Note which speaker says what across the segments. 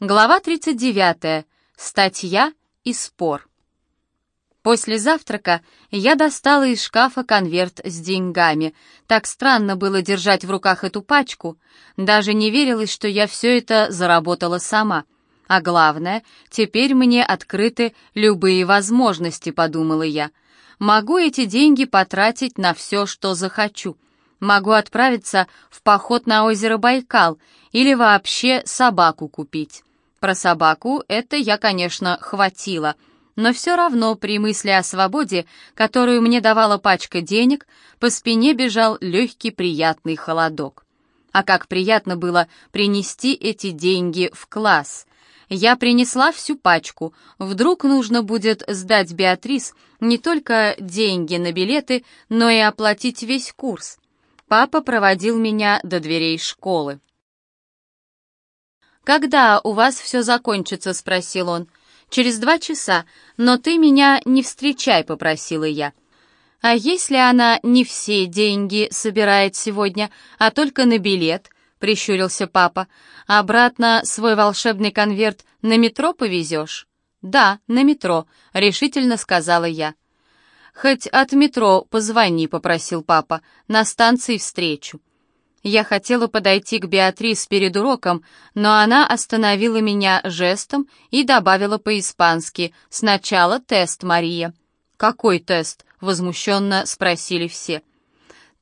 Speaker 1: Глава 39. Статья и спор. После завтрака я достала из шкафа конверт с деньгами. Так странно было держать в руках эту пачку. Даже не верилось, что я все это заработала сама. А главное, теперь мне открыты любые возможности, подумала я. Могу эти деньги потратить на все, что захочу. Могу отправиться в поход на озеро Байкал или вообще собаку купить. Про собаку это я, конечно, хватило, но все равно при мысли о свободе, которую мне давала пачка денег, по спине бежал легкий приятный холодок. А как приятно было принести эти деньги в класс. Я принесла всю пачку. Вдруг нужно будет сдать Беатрис не только деньги на билеты, но и оплатить весь курс. Папа проводил меня до дверей школы. «Когда у вас все закончится?» — спросил он. «Через два часа, но ты меня не встречай», — попросила я. «А если она не все деньги собирает сегодня, а только на билет?» — прищурился папа. «Обратно свой волшебный конверт на метро повезешь?» «Да, на метро», — решительно сказала я. «Хоть от метро позвони», — попросил папа, — «на станции встречу». Я хотела подойти к Беатрис перед уроком, но она остановила меня жестом и добавила по-испански «Сначала тест, Мария». «Какой тест?» — возмущенно спросили все.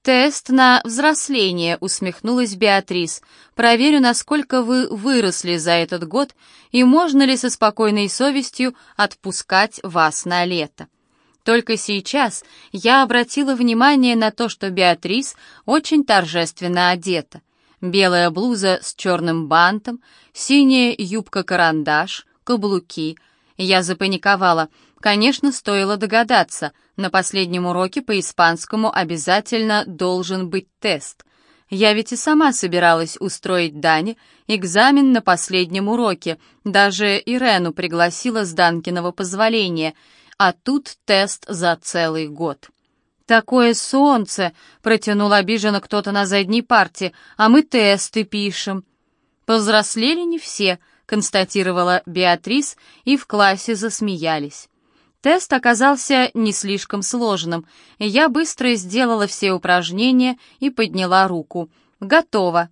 Speaker 1: «Тест на взросление», — усмехнулась Беатрис. «Проверю, насколько вы выросли за этот год и можно ли со спокойной совестью отпускать вас на лето». Только сейчас я обратила внимание на то, что Беатрис очень торжественно одета. Белая блуза с черным бантом, синяя юбка-карандаш, каблуки. Я запаниковала. Конечно, стоило догадаться, на последнем уроке по испанскому обязательно должен быть тест. Я ведь и сама собиралась устроить Дане экзамен на последнем уроке, даже Ирену пригласила с Данкиного позволения — а тут тест за целый год. «Такое солнце!» — протянул обиженно кто-то на задней парте, «а мы тесты пишем». «Повзрослели не все», — констатировала Беатрис, и в классе засмеялись. Тест оказался не слишком сложным. Я быстро сделала все упражнения и подняла руку. «Готово».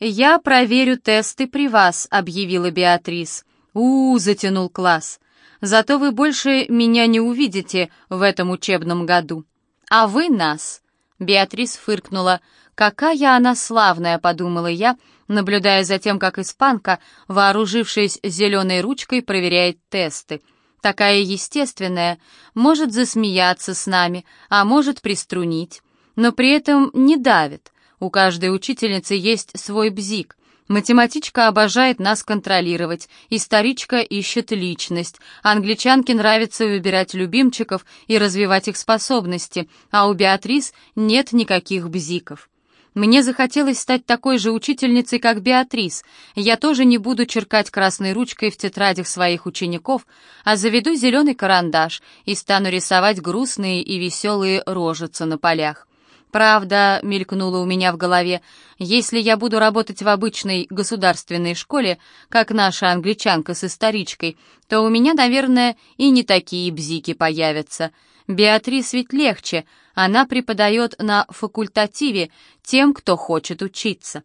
Speaker 1: «Я проверю тесты при вас», — объявила Беатрис. «У-у», — затянул класс. Зато вы больше меня не увидите в этом учебном году. А вы нас. Беатрис фыркнула. Какая она славная, подумала я, наблюдая за тем, как испанка, вооружившись зеленой ручкой, проверяет тесты. Такая естественная, может засмеяться с нами, а может приструнить, но при этом не давит. У каждой учительницы есть свой бзик, Математичка обожает нас контролировать, историчка ищет личность, англичанке нравится выбирать любимчиков и развивать их способности, а у Беатрис нет никаких бзиков. Мне захотелось стать такой же учительницей, как Беатрис. Я тоже не буду черкать красной ручкой в тетрадях своих учеников, а заведу зеленый карандаш и стану рисовать грустные и веселые рожицы на полях. Правда, мелькнуло у меня в голове, если я буду работать в обычной государственной школе, как наша англичанка с историчкой, то у меня, наверное, и не такие бзики появятся. Беатрис ведь легче, она преподает на факультативе тем, кто хочет учиться.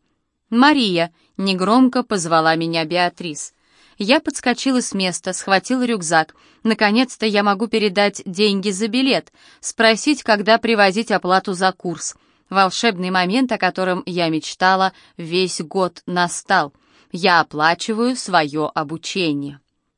Speaker 1: «Мария», — негромко позвала меня Беатрис. Я подскочила с места, схватила рюкзак. Наконец-то я могу передать деньги за билет, спросить, когда привозить оплату за курс. Волшебный момент, о котором я мечтала весь год, настал. Я оплачиваю свое обучение.